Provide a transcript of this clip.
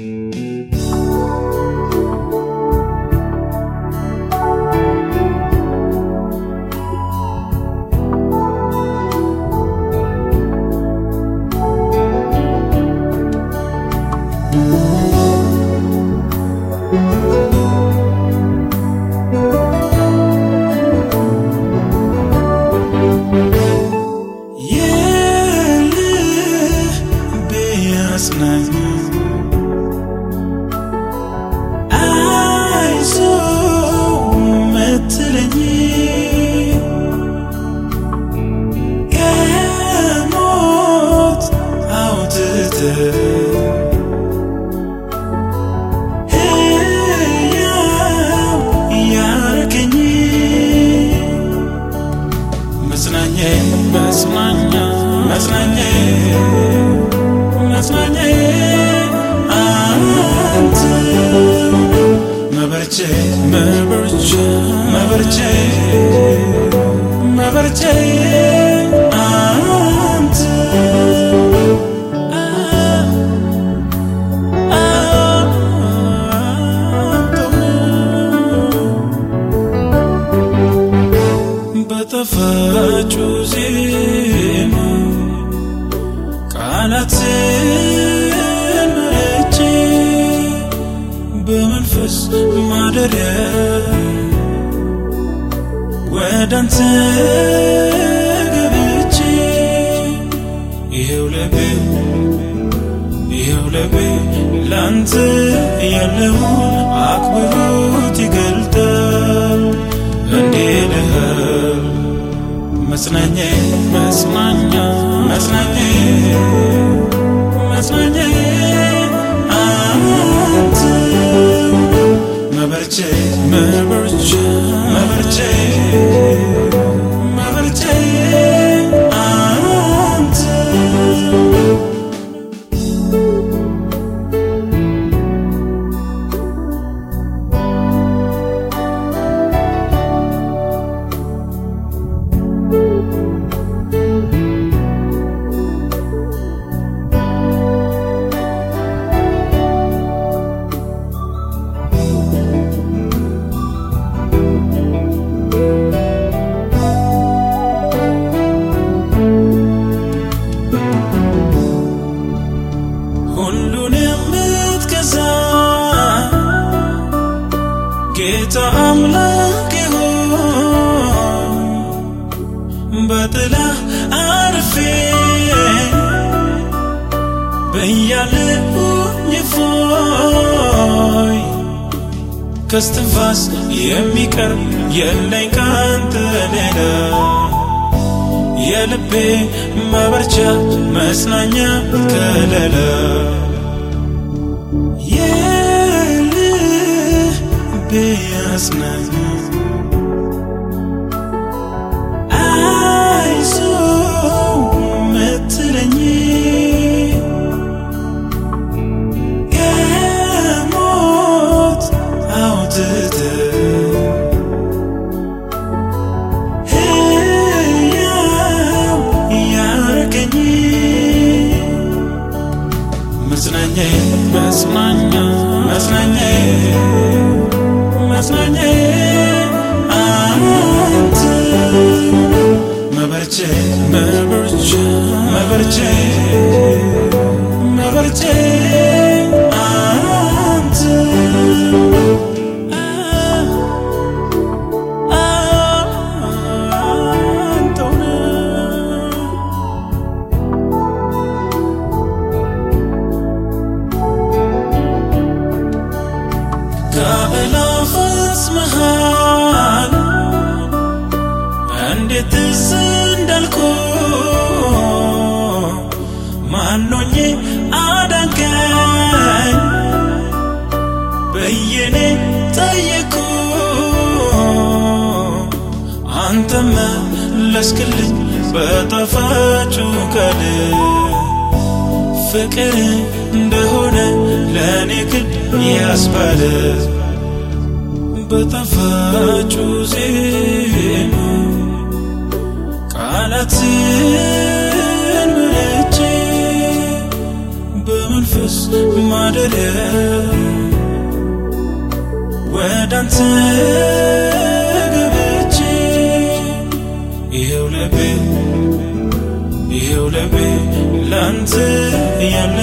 የልቤ መጽናኛ መበርቼ መበርቼ መበርቼ ቃላትን መርጬ በመንፈስ ማደሪያ ወደ አንተ ገብቼ ይኸው ልቤ ይኸው ልቤ ላንተ ያለውን አክብሮት ይገልጣል። እንዲህ ልሃል መጽናኛዬ መበርቼ በጥላ አርፌ በያለሁኝ ፎይ ከስትንፋስ የሚቀርብ የለኝ ካንተ ሌላ። የልቤ መበርቻ መጽናኛ ከለላ መጽናኛ መጽናኛዬ መጽናኛዬ አንተ መበርቼ መበርቼ መበርቼ መለስክልኝ በጣፋጩ ቃል ፍቅር እንደሆነ ለእኔ ግን ያስባለ በጣፋጩ ዜማ ቃላትን መርጬ በመንፈስ ማደሪያ ወደ ልቤ ይኸው ልቤ ላንተ ያለውን